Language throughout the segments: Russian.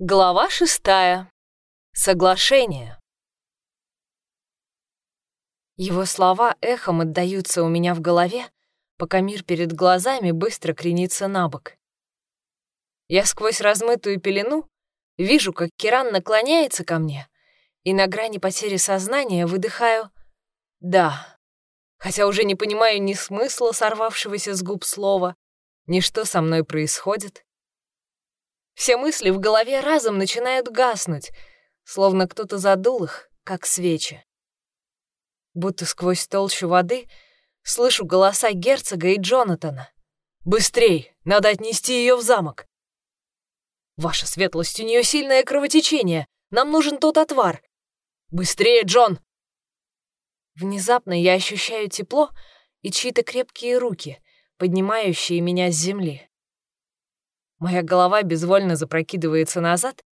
Глава шестая. Соглашение. Его слова эхом отдаются у меня в голове, пока мир перед глазами быстро кренится на бок. Я сквозь размытую пелену вижу, как Киран наклоняется ко мне, и на грани потери сознания выдыхаю «да», хотя уже не понимаю ни смысла сорвавшегося с губ слова, ни что со мной происходит. Все мысли в голове разом начинают гаснуть, словно кто-то задул их, как свечи. Будто сквозь толщу воды слышу голоса герцога и Джонатана. «Быстрей! Надо отнести ее в замок!» «Ваша светлость, у нее сильное кровотечение! Нам нужен тот отвар!» «Быстрее, Джон!» Внезапно я ощущаю тепло и чьи-то крепкие руки, поднимающие меня с земли. Моя голова безвольно запрокидывается назад,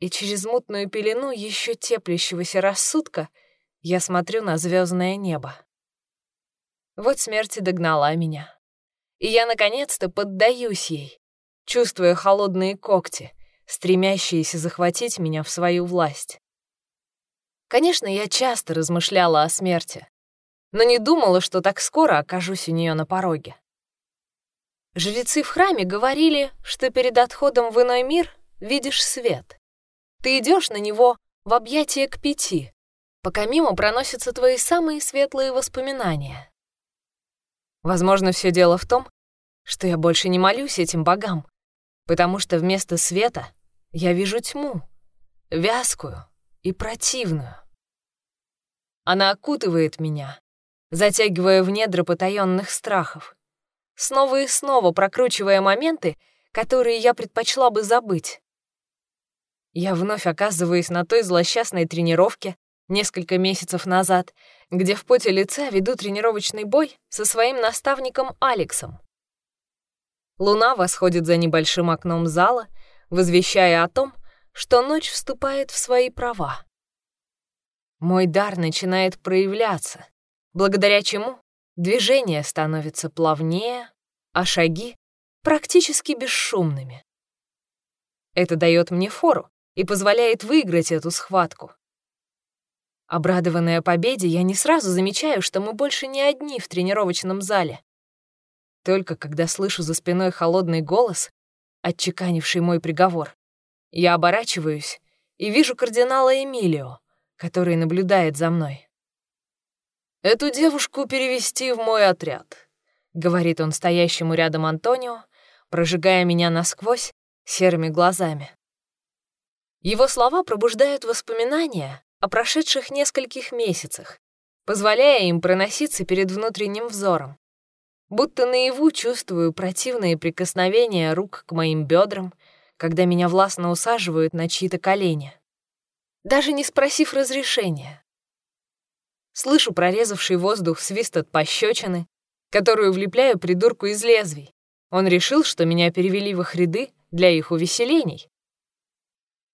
и через мутную пелену еще теплящегося рассудка я смотрю на звездное небо. Вот смерть и догнала меня. И я наконец-то поддаюсь ей, чувствуя холодные когти, стремящиеся захватить меня в свою власть. Конечно, я часто размышляла о смерти, но не думала, что так скоро окажусь у нее на пороге. Жрецы в храме говорили, что перед отходом в иной мир видишь свет. Ты идешь на него в объятия к пяти, пока мимо проносятся твои самые светлые воспоминания. Возможно, все дело в том, что я больше не молюсь этим богам, потому что вместо света я вижу тьму, вязкую и противную. Она окутывает меня, затягивая в недра потаённых страхов снова и снова прокручивая моменты, которые я предпочла бы забыть. Я вновь оказываюсь на той злосчастной тренировке несколько месяцев назад, где в поте лица веду тренировочный бой со своим наставником Алексом. Луна восходит за небольшим окном зала, возвещая о том, что ночь вступает в свои права. Мой дар начинает проявляться, благодаря чему Движение становится плавнее, а шаги — практически бесшумными. Это дает мне фору и позволяет выиграть эту схватку. Обрадованная победе, я не сразу замечаю, что мы больше не одни в тренировочном зале. Только когда слышу за спиной холодный голос, отчеканивший мой приговор, я оборачиваюсь и вижу кардинала Эмилио, который наблюдает за мной. «Эту девушку перевести в мой отряд», — говорит он стоящему рядом Антонио, прожигая меня насквозь серыми глазами. Его слова пробуждают воспоминания о прошедших нескольких месяцах, позволяя им проноситься перед внутренним взором. Будто наяву чувствую противные прикосновения рук к моим бедрам, когда меня властно усаживают на чьи-то колени. Даже не спросив разрешения, Слышу прорезавший воздух свист от пощечины, которую влепляю придурку из лезвий. Он решил, что меня перевели в их ряды для их увеселений.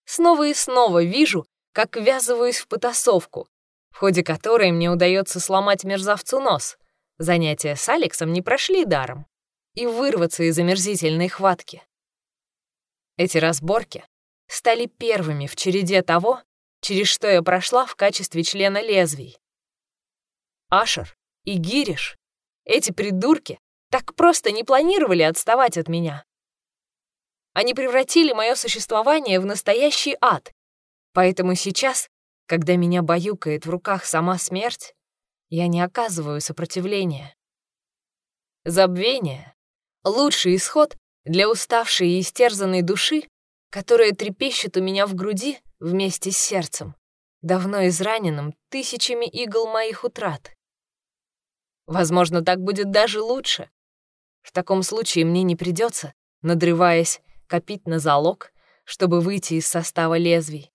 Снова и снова вижу, как ввязываюсь в потасовку, в ходе которой мне удается сломать мерзавцу нос. Занятия с Алексом не прошли даром. И вырваться из омерзительной хватки. Эти разборки стали первыми в череде того, через что я прошла в качестве члена лезвий. Ашер и Гириш, эти придурки, так просто не планировали отставать от меня. Они превратили мое существование в настоящий ад. Поэтому сейчас, когда меня баюкает в руках сама смерть, я не оказываю сопротивления. Забвение — лучший исход для уставшей и истерзанной души, которая трепещет у меня в груди вместе с сердцем, давно израненным тысячами игл моих утрат. Возможно, так будет даже лучше. В таком случае мне не придется, надрываясь, копить на залог, чтобы выйти из состава лезвий.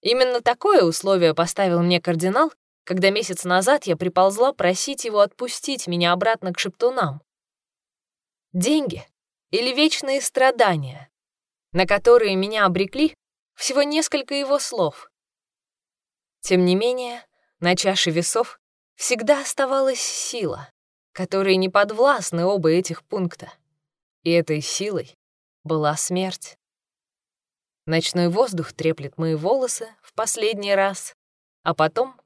Именно такое условие поставил мне кардинал, когда месяц назад я приползла просить его отпустить меня обратно к шептунам. Деньги или вечные страдания, на которые меня обрекли всего несколько его слов. Тем не менее, на чаше весов всегда оставалась сила, которой не подвластны оба этих пункта. И этой силой была смерть. Ночной воздух треплет мои волосы в последний раз, а потом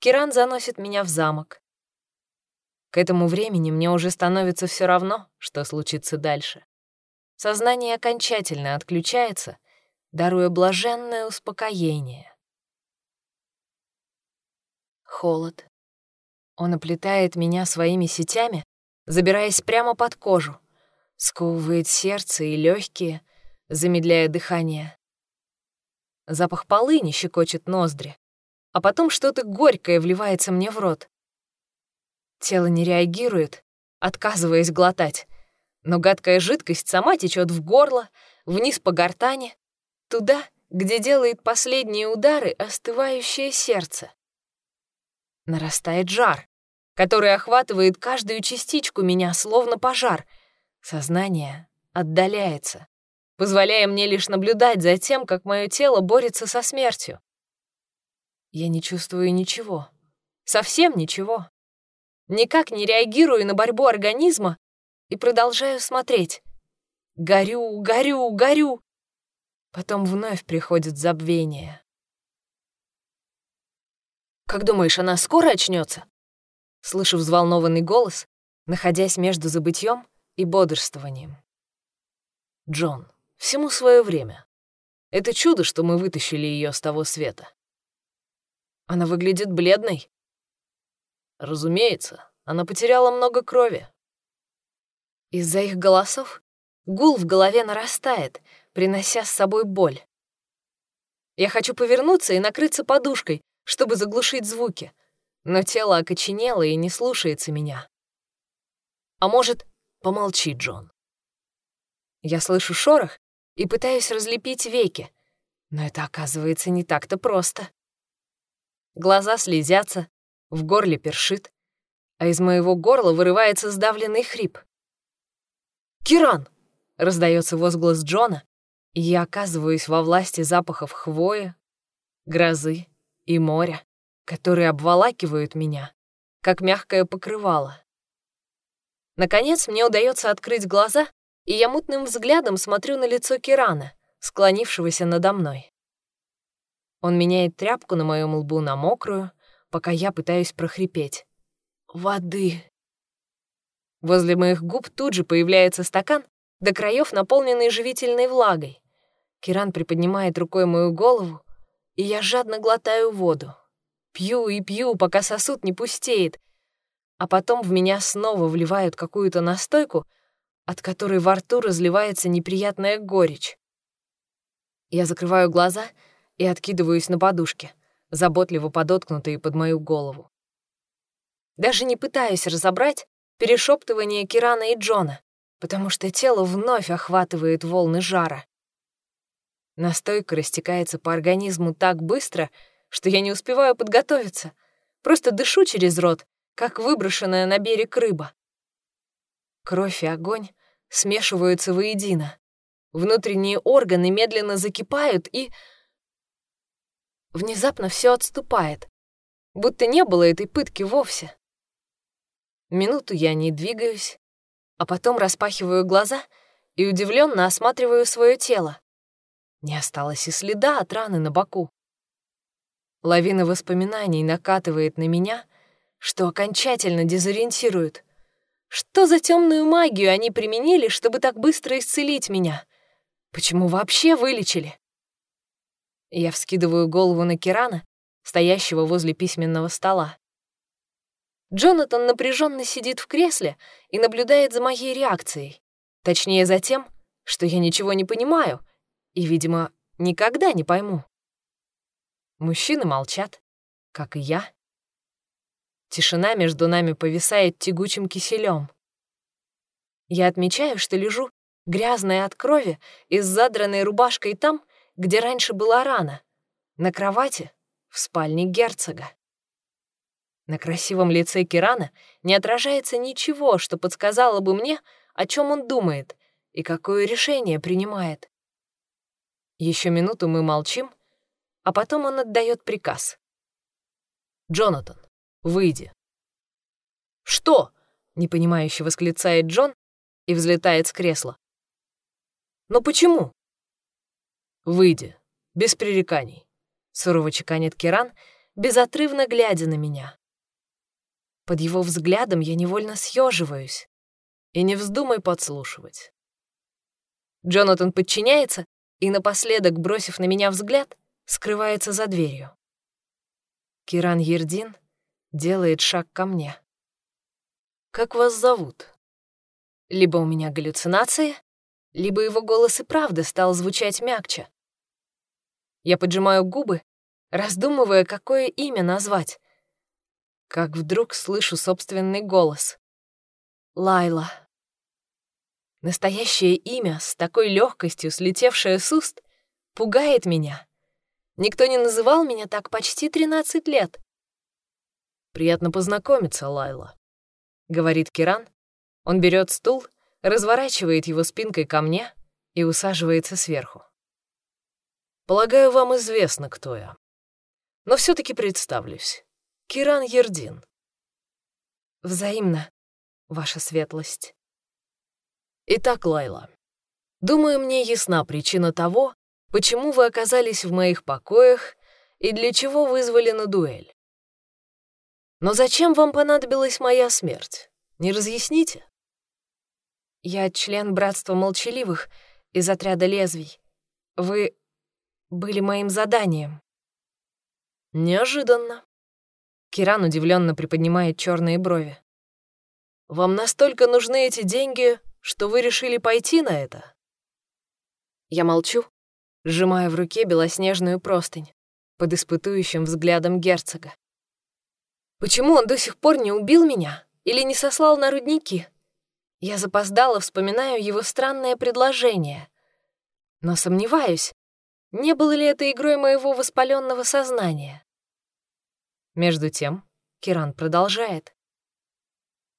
Киран заносит меня в замок. К этому времени мне уже становится все равно, что случится дальше. Сознание окончательно отключается, даруя блаженное успокоение. Холод. Он оплетает меня своими сетями, забираясь прямо под кожу, сковывает сердце и легкие, замедляя дыхание. Запах полыни щекочет ноздри, а потом что-то горькое вливается мне в рот. Тело не реагирует, отказываясь глотать, но гадкая жидкость сама течет в горло, вниз по гортани, туда, где делает последние удары остывающее сердце. Нарастает жар, который охватывает каждую частичку меня, словно пожар. Сознание отдаляется, позволяя мне лишь наблюдать за тем, как мое тело борется со смертью. Я не чувствую ничего, совсем ничего. Никак не реагирую на борьбу организма и продолжаю смотреть. Горю, горю, горю. Потом вновь приходит забвение. «Как думаешь, она скоро очнется? Слышу взволнованный голос, находясь между забытьем и бодрствованием. «Джон, всему свое время. Это чудо, что мы вытащили ее с того света. Она выглядит бледной. Разумеется, она потеряла много крови. Из-за их голосов гул в голове нарастает, принося с собой боль. Я хочу повернуться и накрыться подушкой, чтобы заглушить звуки, но тело окоченело и не слушается меня. А может, помолчи, Джон. Я слышу шорох и пытаюсь разлепить веки, но это оказывается не так-то просто. Глаза слезятся, в горле першит, а из моего горла вырывается сдавленный хрип. «Киран!» — раздается возглас Джона, и я оказываюсь во власти запахов хвои, грозы и моря, которые обволакивают меня, как мягкое покрывало. Наконец мне удается открыть глаза, и я мутным взглядом смотрю на лицо Кирана, склонившегося надо мной. Он меняет тряпку на моем лбу на мокрую, пока я пытаюсь прохрипеть. «Воды!» Возле моих губ тут же появляется стакан, до краев наполненный живительной влагой. Киран приподнимает рукой мою голову, и я жадно глотаю воду. Пью и пью, пока сосуд не пустеет, а потом в меня снова вливают какую-то настойку, от которой во рту разливается неприятная горечь. Я закрываю глаза и откидываюсь на подушке, заботливо подоткнутые под мою голову. Даже не пытаюсь разобрать перешептывание Кирана и Джона, потому что тело вновь охватывает волны жара. Настойка растекается по организму так быстро, что я не успеваю подготовиться. Просто дышу через рот, как выброшенная на берег рыба. Кровь и огонь смешиваются воедино. Внутренние органы медленно закипают и... Внезапно все отступает, будто не было этой пытки вовсе. Минуту я не двигаюсь, а потом распахиваю глаза и удивленно осматриваю свое тело. Не осталось и следа от раны на боку. Лавина воспоминаний накатывает на меня, что окончательно дезориентирует. Что за темную магию они применили, чтобы так быстро исцелить меня? Почему вообще вылечили? Я вскидываю голову на Кирана, стоящего возле письменного стола. Джонатан напряженно сидит в кресле и наблюдает за моей реакцией. Точнее, за тем, что я ничего не понимаю и, видимо, никогда не пойму. Мужчины молчат, как и я. Тишина между нами повисает тягучим киселем. Я отмечаю, что лежу, грязная от крови и с задранной рубашкой там, где раньше была рана, на кровати в спальне герцога. На красивом лице Кирана не отражается ничего, что подсказало бы мне, о чем он думает и какое решение принимает. Еще минуту мы молчим, а потом он отдает приказ. «Джонатан, выйди». «Что?» — непонимающе восклицает Джон и взлетает с кресла. «Но почему?» «Выйди, без пререканий», — сурово чеканит Киран, безотрывно глядя на меня. Под его взглядом я невольно съеживаюсь. И не вздумай подслушивать. Джонатан подчиняется и, напоследок, бросив на меня взгляд, скрывается за дверью. Киран Ердин делает шаг ко мне. «Как вас зовут?» Либо у меня галлюцинации, либо его голос и правда стал звучать мягче. Я поджимаю губы, раздумывая, какое имя назвать. Как вдруг слышу собственный голос. Лайла. Настоящее имя, с такой легкостью слетевшее с уст, пугает меня. Никто не называл меня так почти 13 лет. «Приятно познакомиться, Лайла», — говорит Киран. Он берет стул, разворачивает его спинкой ко мне и усаживается сверху. «Полагаю, вам известно, кто я. Но все таки представлюсь. Киран Ердин». «Взаимно, ваша светлость». «Итак, Лайла, думаю, мне ясна причина того, почему вы оказались в моих покоях и для чего вызвали на дуэль. Но зачем вам понадобилась моя смерть? Не разъясните? Я член Братства Молчаливых из отряда лезвий. Вы были моим заданием. Неожиданно. Киран удивленно приподнимает черные брови. Вам настолько нужны эти деньги, что вы решили пойти на это? Я молчу, сжимая в руке белоснежную простынь под испытующим взглядом герцога. Почему он до сих пор не убил меня или не сослал на рудники? Я запоздала, вспоминаю его странное предложение. Но сомневаюсь, не было ли это игрой моего воспаленного сознания. Между тем, Киран продолжает.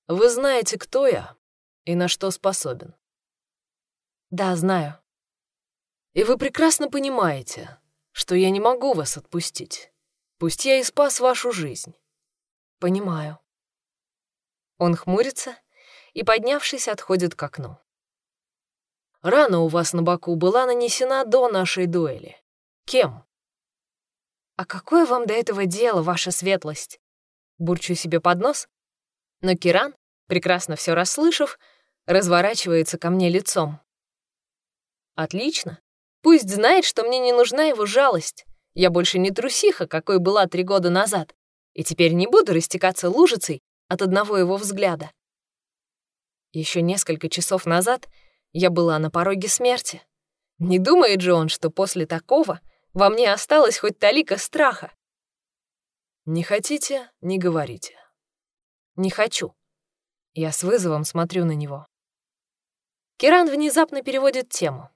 «Вы знаете, кто я и на что способен?» «Да, знаю». «И вы прекрасно понимаете, что я не могу вас отпустить, пусть я и спас вашу жизнь. Понимаю. Он хмурится и, поднявшись, отходит к окну. Рана у вас на боку была нанесена до нашей дуэли. Кем? А какое вам до этого дело, ваша светлость? Бурчу себе под нос, но Киран, прекрасно все расслышав, разворачивается ко мне лицом. Отлично. Пусть знает, что мне не нужна его жалость. Я больше не трусиха, какой была три года назад и теперь не буду растекаться лужицей от одного его взгляда. Еще несколько часов назад я была на пороге смерти. Не думает же он, что после такого во мне осталось хоть талика страха. Не хотите — не говорите. Не хочу. Я с вызовом смотрю на него. Киран внезапно переводит тему.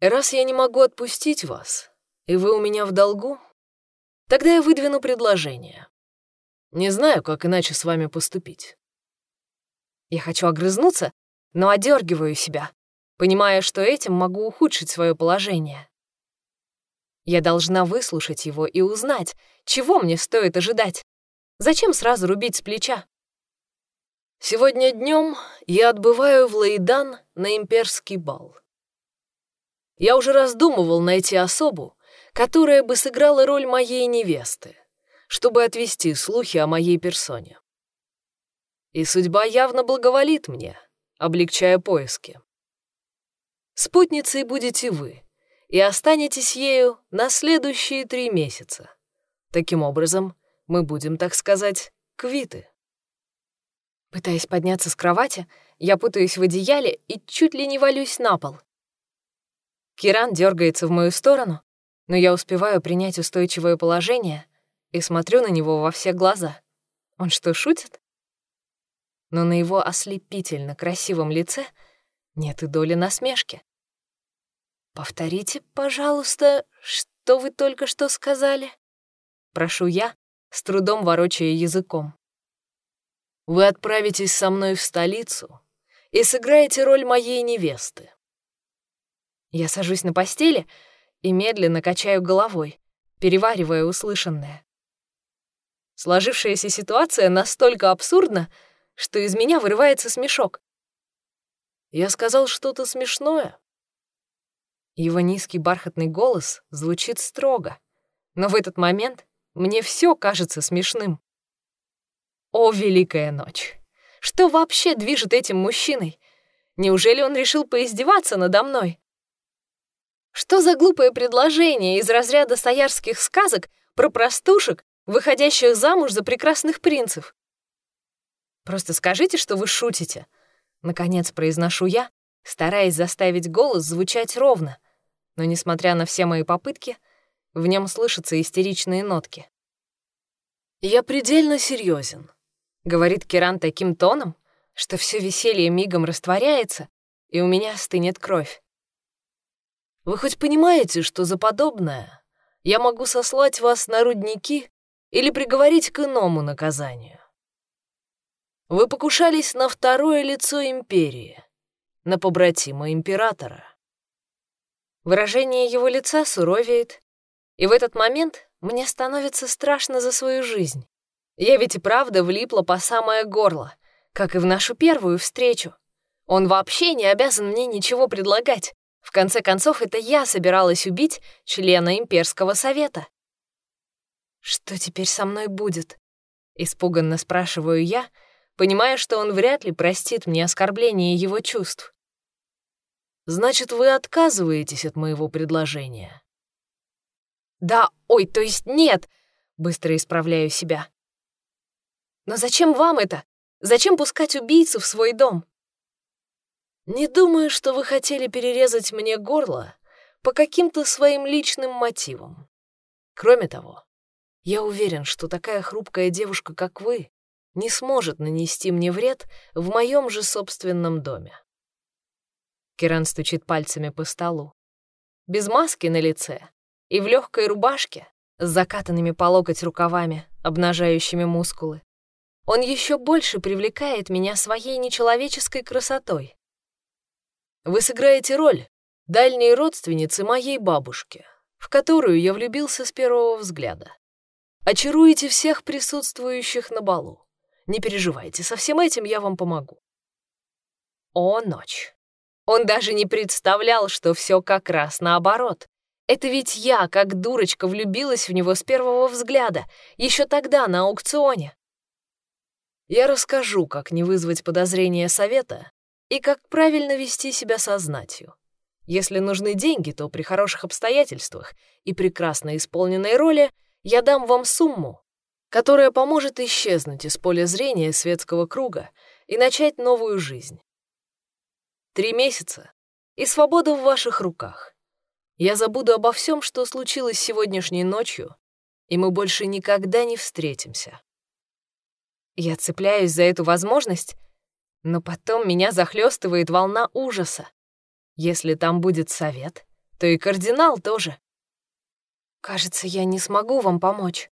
«Раз я не могу отпустить вас, и вы у меня в долгу, Тогда я выдвину предложение. Не знаю, как иначе с вами поступить. Я хочу огрызнуться, но одергиваю себя, понимая, что этим могу ухудшить свое положение. Я должна выслушать его и узнать, чего мне стоит ожидать. Зачем сразу рубить с плеча? Сегодня днем я отбываю в Лейдан на имперский бал. Я уже раздумывал найти особу, которая бы сыграла роль моей невесты, чтобы отвести слухи о моей персоне. И судьба явно благоволит мне, облегчая поиски. Спутницей будете вы, и останетесь ею на следующие три месяца. Таким образом, мы будем, так сказать, квиты. Пытаясь подняться с кровати, я путаюсь в одеяле и чуть ли не валюсь на пол. Киран дергается в мою сторону, но я успеваю принять устойчивое положение и смотрю на него во все глаза. Он что, шутит? Но на его ослепительно красивом лице нет и доли насмешки. «Повторите, пожалуйста, что вы только что сказали?» Прошу я, с трудом ворочая языком. «Вы отправитесь со мной в столицу и сыграете роль моей невесты». Я сажусь на постели, и медленно качаю головой, переваривая услышанное. Сложившаяся ситуация настолько абсурдна, что из меня вырывается смешок. Я сказал что-то смешное. Его низкий бархатный голос звучит строго, но в этот момент мне все кажется смешным. О, великая ночь! Что вообще движет этим мужчиной? Неужели он решил поиздеваться надо мной? Что за глупое предложение из разряда стоярских сказок про простушек, выходящих замуж за прекрасных принцев? Просто скажите, что вы шутите. Наконец произношу я, стараясь заставить голос звучать ровно, но, несмотря на все мои попытки, в нем слышатся истеричные нотки. «Я предельно серьезен, говорит Киран таким тоном, что все веселье мигом растворяется, и у меня стынет кровь. Вы хоть понимаете, что за подобное я могу сослать вас на рудники или приговорить к иному наказанию? Вы покушались на второе лицо империи, на побратима императора. Выражение его лица суровеет, и в этот момент мне становится страшно за свою жизнь. Я ведь и правда влипла по самое горло, как и в нашу первую встречу. Он вообще не обязан мне ничего предлагать. В конце концов, это я собиралась убить члена имперского совета. «Что теперь со мной будет?» — испуганно спрашиваю я, понимая, что он вряд ли простит мне оскорбление его чувств. «Значит, вы отказываетесь от моего предложения?» «Да, ой, то есть нет!» — быстро исправляю себя. «Но зачем вам это? Зачем пускать убийцу в свой дом?» Не думаю, что вы хотели перерезать мне горло по каким-то своим личным мотивам. Кроме того, я уверен, что такая хрупкая девушка, как вы, не сможет нанести мне вред в моем же собственном доме. Киран стучит пальцами по столу. Без маски на лице и в легкой рубашке с закатанными по локоть рукавами, обнажающими мускулы. Он еще больше привлекает меня своей нечеловеческой красотой. Вы сыграете роль дальней родственницы моей бабушки, в которую я влюбился с первого взгляда. Очаруете всех присутствующих на балу. Не переживайте, со всем этим я вам помогу. О, ночь. Он даже не представлял, что все как раз наоборот. Это ведь я, как дурочка, влюбилась в него с первого взгляда, еще тогда на аукционе. Я расскажу, как не вызвать подозрения совета и как правильно вести себя со знатью. Если нужны деньги, то при хороших обстоятельствах и прекрасно исполненной роли я дам вам сумму, которая поможет исчезнуть из поля зрения светского круга и начать новую жизнь. Три месяца, и свобода в ваших руках. Я забуду обо всем, что случилось сегодняшней ночью, и мы больше никогда не встретимся. Я цепляюсь за эту возможность, но потом меня захлестывает волна ужаса. Если там будет совет, то и кардинал тоже. Кажется, я не смогу вам помочь.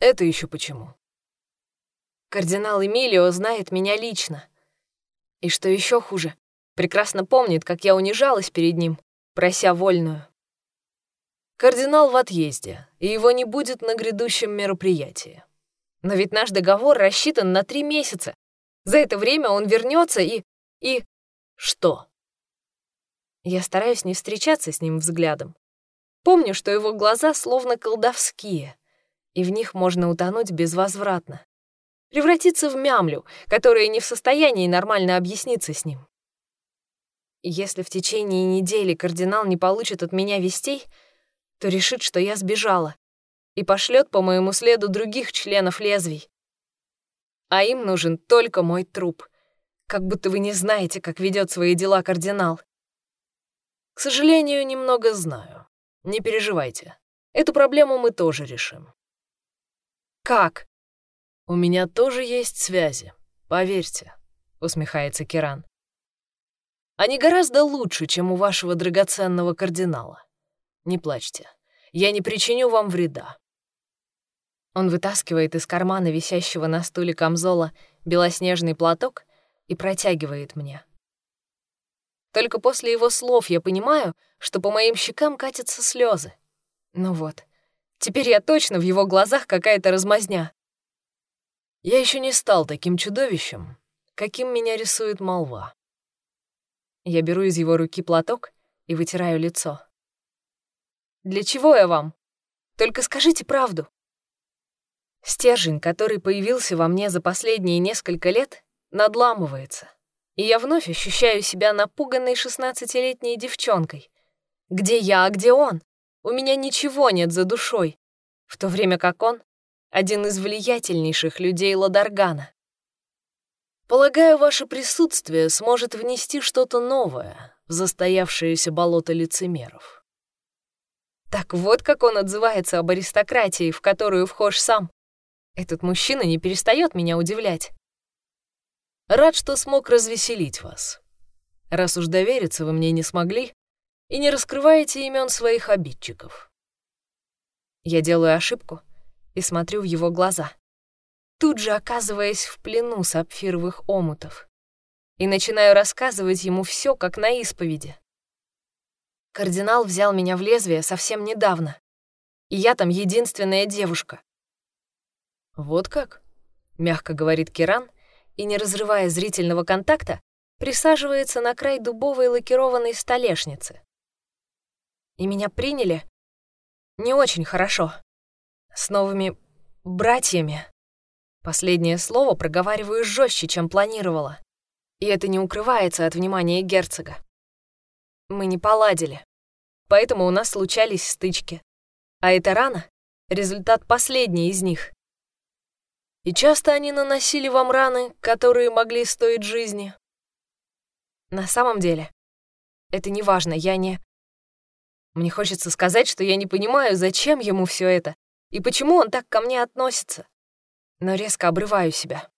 Это еще почему? Кардинал Эмилио знает меня лично. И что еще хуже, прекрасно помнит, как я унижалась перед ним, прося вольную. Кардинал в отъезде, и его не будет на грядущем мероприятии. Но ведь наш договор рассчитан на три месяца, за это время он вернется и... и... что? Я стараюсь не встречаться с ним взглядом. Помню, что его глаза словно колдовские, и в них можно утонуть безвозвратно. Превратиться в мямлю, которая не в состоянии нормально объясниться с ним. Если в течение недели кардинал не получит от меня вестей, то решит, что я сбежала, и пошлет по моему следу других членов лезвий, а им нужен только мой труп. Как будто вы не знаете, как ведет свои дела кардинал. К сожалению, немного знаю. Не переживайте. Эту проблему мы тоже решим. Как? У меня тоже есть связи, поверьте, усмехается Киран. Они гораздо лучше, чем у вашего драгоценного кардинала. Не плачьте. Я не причиню вам вреда. Он вытаскивает из кармана висящего на стуле камзола белоснежный платок и протягивает мне. Только после его слов я понимаю, что по моим щекам катятся слезы. Ну вот, теперь я точно в его глазах какая-то размазня. Я еще не стал таким чудовищем, каким меня рисует молва. Я беру из его руки платок и вытираю лицо. «Для чего я вам? Только скажите правду». Стержень, который появился во мне за последние несколько лет, надламывается, и я вновь ощущаю себя напуганной шестнадцатилетней девчонкой. Где я, а где он? У меня ничего нет за душой, в то время как он — один из влиятельнейших людей Ладаргана. Полагаю, ваше присутствие сможет внести что-то новое в застоявшееся болото лицемеров. Так вот как он отзывается об аристократии, в которую вхож сам. Этот мужчина не перестает меня удивлять. Рад, что смог развеселить вас. Раз уж довериться вы мне не смогли и не раскрываете имен своих обидчиков. Я делаю ошибку и смотрю в его глаза, тут же оказываясь в плену сапфировых омутов, и начинаю рассказывать ему все, как на исповеди. Кардинал взял меня в лезвие совсем недавно, и я там единственная девушка. «Вот как?» — мягко говорит Киран, и, не разрывая зрительного контакта, присаживается на край дубовой лакированной столешницы. И меня приняли не очень хорошо. С новыми братьями. Последнее слово проговариваю жестче, чем планировала. И это не укрывается от внимания герцога. Мы не поладили. Поэтому у нас случались стычки. А эта рана — результат последней из них. И часто они наносили вам раны, которые могли стоить жизни. На самом деле, это не важно, я не... Мне хочется сказать, что я не понимаю, зачем ему все это и почему он так ко мне относится. Но резко обрываю себя.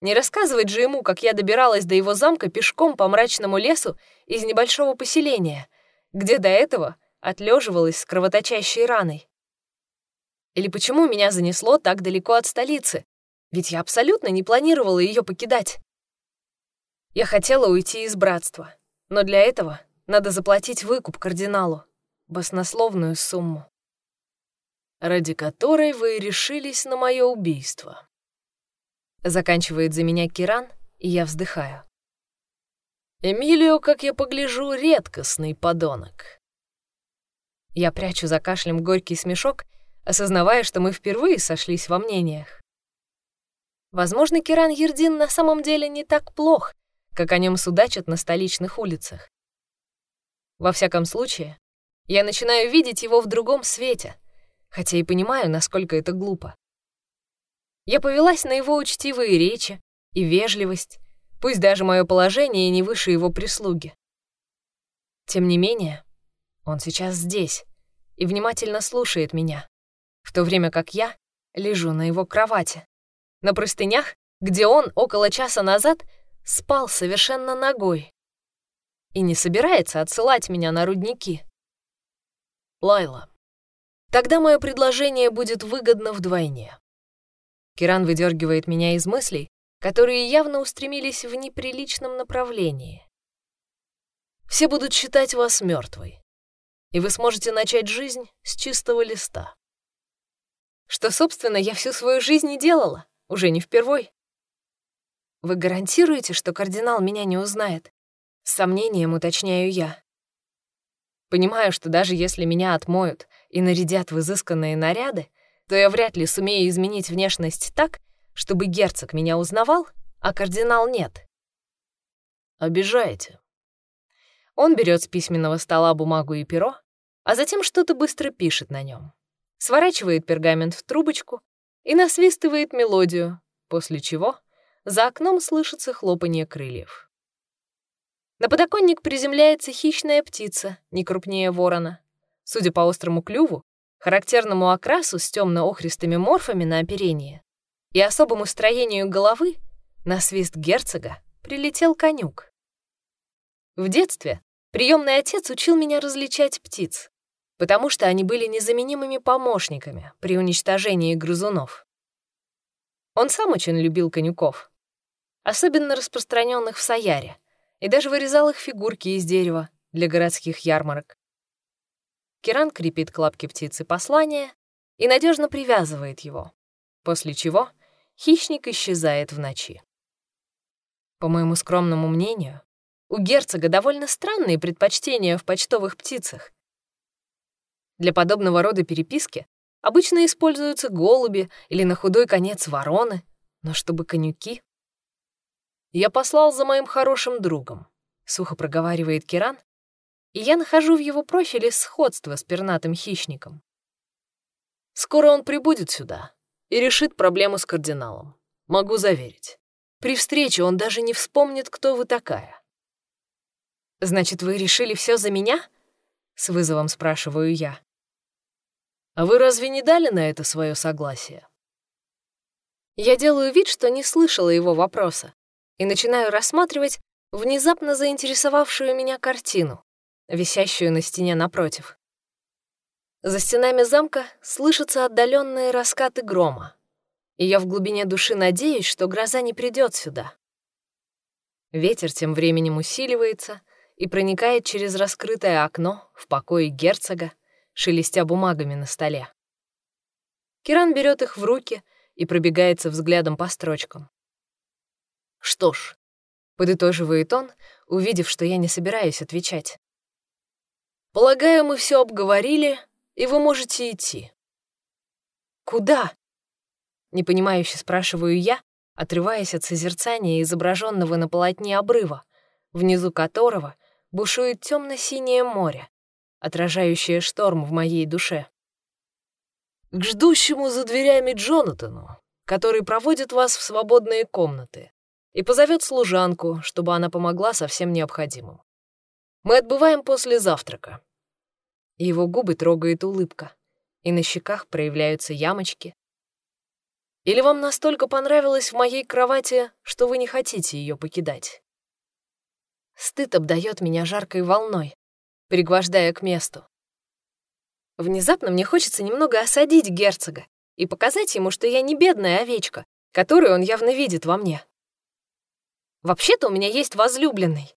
Не рассказывать же ему, как я добиралась до его замка пешком по мрачному лесу из небольшого поселения, где до этого отлеживалась с кровоточащей раной. Или почему меня занесло так далеко от столицы? Ведь я абсолютно не планировала ее покидать. Я хотела уйти из братства, но для этого надо заплатить выкуп кардиналу, баснословную сумму, ради которой вы решились на мое убийство. Заканчивает за меня Киран, и я вздыхаю. Эмилио, как я погляжу, редкостный подонок. Я прячу за кашлем горький смешок осознавая, что мы впервые сошлись во мнениях. Возможно, Киран Ердин на самом деле не так плох, как о нем судачат на столичных улицах. Во всяком случае, я начинаю видеть его в другом свете, хотя и понимаю, насколько это глупо. Я повелась на его учтивые речи и вежливость, пусть даже мое положение не выше его прислуги. Тем не менее, он сейчас здесь и внимательно слушает меня в то время как я лежу на его кровати, на простынях, где он около часа назад спал совершенно ногой и не собирается отсылать меня на рудники. Лайла, тогда мое предложение будет выгодно вдвойне. Киран выдергивает меня из мыслей, которые явно устремились в неприличном направлении. Все будут считать вас мертвой, и вы сможете начать жизнь с чистого листа что, собственно, я всю свою жизнь и делала, уже не впервой. Вы гарантируете, что кардинал меня не узнает? С сомнением уточняю я. Понимаю, что даже если меня отмоют и нарядят в изысканные наряды, то я вряд ли сумею изменить внешность так, чтобы герцог меня узнавал, а кардинал нет. Обижаете. Он берет с письменного стола бумагу и перо, а затем что-то быстро пишет на нем сворачивает пергамент в трубочку и насвистывает мелодию, после чего за окном слышится хлопанье крыльев. На подоконник приземляется хищная птица, не крупнее ворона. Судя по острому клюву, характерному окрасу с темно-охристыми морфами на оперении и особому строению головы, на свист герцога прилетел конюк. В детстве приемный отец учил меня различать птиц потому что они были незаменимыми помощниками при уничтожении грызунов. Он сам очень любил конюков, особенно распространенных в Саяре, и даже вырезал их фигурки из дерева для городских ярмарок. Киран крепит к лапке птицы послание и надежно привязывает его, после чего хищник исчезает в ночи. По моему скромному мнению, У герцога довольно странные предпочтения в почтовых птицах. Для подобного рода переписки обычно используются голуби или на худой конец вороны, но чтобы конюки... «Я послал за моим хорошим другом», — сухо проговаривает Киран, и я нахожу в его профиле сходство с пернатым хищником. Скоро он прибудет сюда и решит проблему с кардиналом. Могу заверить. При встрече он даже не вспомнит, кто вы такая. «Значит, вы решили все за меня?» — с вызовом спрашиваю я. «А вы разве не дали на это свое согласие?» Я делаю вид, что не слышала его вопроса, и начинаю рассматривать внезапно заинтересовавшую меня картину, висящую на стене напротив. За стенами замка слышатся отдаленные раскаты грома, и я в глубине души надеюсь, что гроза не придет сюда. Ветер тем временем усиливается и проникает через раскрытое окно в покое герцога, шелестя бумагами на столе. Киран берет их в руки и пробегается взглядом по строчкам. «Что ж», — подытоживает он, увидев, что я не собираюсь отвечать. «Полагаю, мы все обговорили, и вы можете идти». «Куда?» — непонимающе спрашиваю я, отрываясь от созерцания изображенного на полотне обрыва, внизу которого бушует темно синее море, отражающее шторм в моей душе. «К ждущему за дверями Джонатану, который проводит вас в свободные комнаты и позовет служанку, чтобы она помогла со всем необходимым. Мы отбываем после завтрака». Его губы трогает улыбка, и на щеках проявляются ямочки, или вам настолько понравилось в моей кровати, что вы не хотите ее покидать? Стыд обдает меня жаркой волной, пригвождая к месту. Внезапно мне хочется немного осадить герцога и показать ему, что я не бедная овечка, которую он явно видит во мне. Вообще-то у меня есть возлюбленный.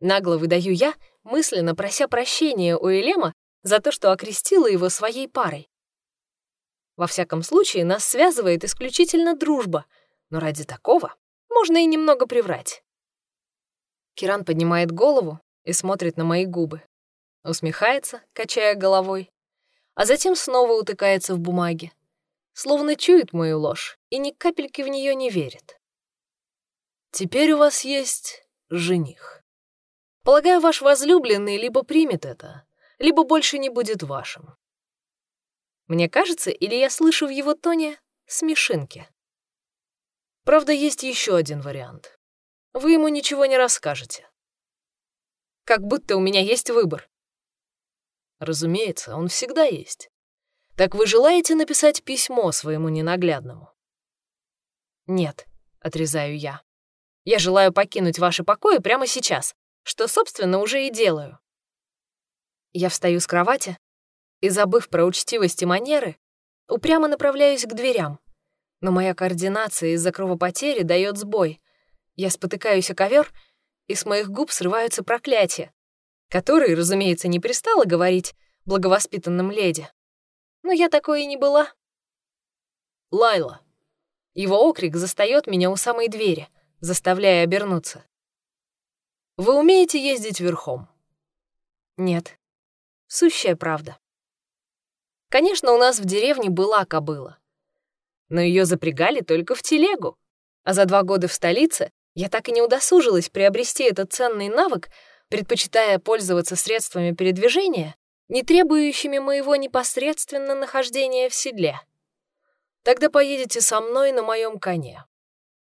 Нагло выдаю я, мысленно прося прощения у Элема за то, что окрестила его своей парой. Во всяком случае, нас связывает исключительно дружба, но ради такого можно и немного приврать. Киран поднимает голову и смотрит на мои губы. Усмехается, качая головой, а затем снова утыкается в бумаге, словно чует мою ложь и ни капельки в нее не верит. Теперь у вас есть жених. Полагаю, ваш возлюбленный либо примет это, либо больше не будет вашим. Мне кажется, или я слышу в его тоне смешинки. Правда, есть еще один вариант. Вы ему ничего не расскажете. Как будто у меня есть выбор. Разумеется, он всегда есть. Так вы желаете написать письмо своему ненаглядному? Нет, отрезаю я. Я желаю покинуть ваши покои прямо сейчас, что, собственно, уже и делаю. Я встаю с кровати, и, забыв про учтивость и манеры, упрямо направляюсь к дверям. Но моя координация из-за кровопотери дает сбой. Я спотыкаюсь о ковер, и с моих губ срываются проклятия, которые, разумеется, не пристало говорить благовоспитанным леди. Но я такой и не была. Лайла. Его окрик застаёт меня у самой двери, заставляя обернуться. Вы умеете ездить верхом? Нет. Сущая правда. Конечно, у нас в деревне была кобыла. Но ее запрягали только в телегу. А за два года в столице я так и не удосужилась приобрести этот ценный навык, предпочитая пользоваться средствами передвижения, не требующими моего непосредственно нахождения в седле. Тогда поедете со мной на моем коне.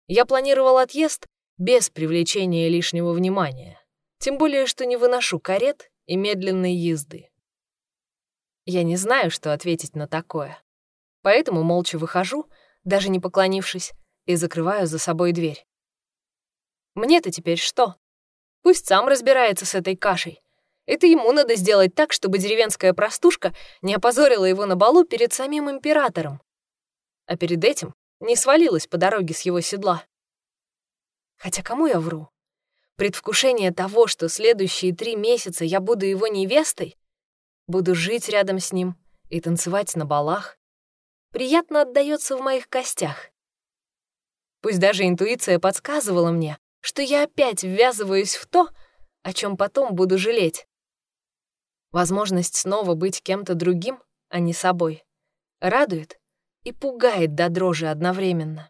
Я планировал отъезд без привлечения лишнего внимания, тем более что не выношу карет и медленной езды. Я не знаю, что ответить на такое. Поэтому молча выхожу, даже не поклонившись, и закрываю за собой дверь. Мне-то теперь что? Пусть сам разбирается с этой кашей. Это ему надо сделать так, чтобы деревенская простушка не опозорила его на балу перед самим императором. А перед этим не свалилась по дороге с его седла. Хотя кому я вру? Предвкушение того, что следующие три месяца я буду его невестой, Буду жить рядом с ним и танцевать на балах. Приятно отдаётся в моих костях. Пусть даже интуиция подсказывала мне, что я опять ввязываюсь в то, о чем потом буду жалеть. Возможность снова быть кем-то другим, а не собой, радует и пугает до дрожи одновременно.